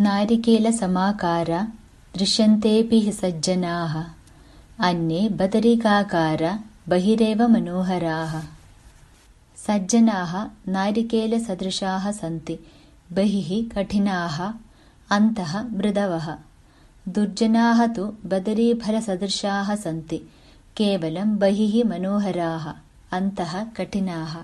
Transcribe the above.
नारिकेलसमाकार दृश्यन्तेऽपि हि सज्जनाः। अन्ये बदरिकाकार बहिरेव मनोहराः। सज्जनाः नारिकेलसदृशाः सन्ति। बहिः कठिनाः अन्तः मृदवः। दुर्जनाः तु बदरीफलसदृशाः सन्ति। केवलं बहिः मनोहराः अन्तः कठिनाः।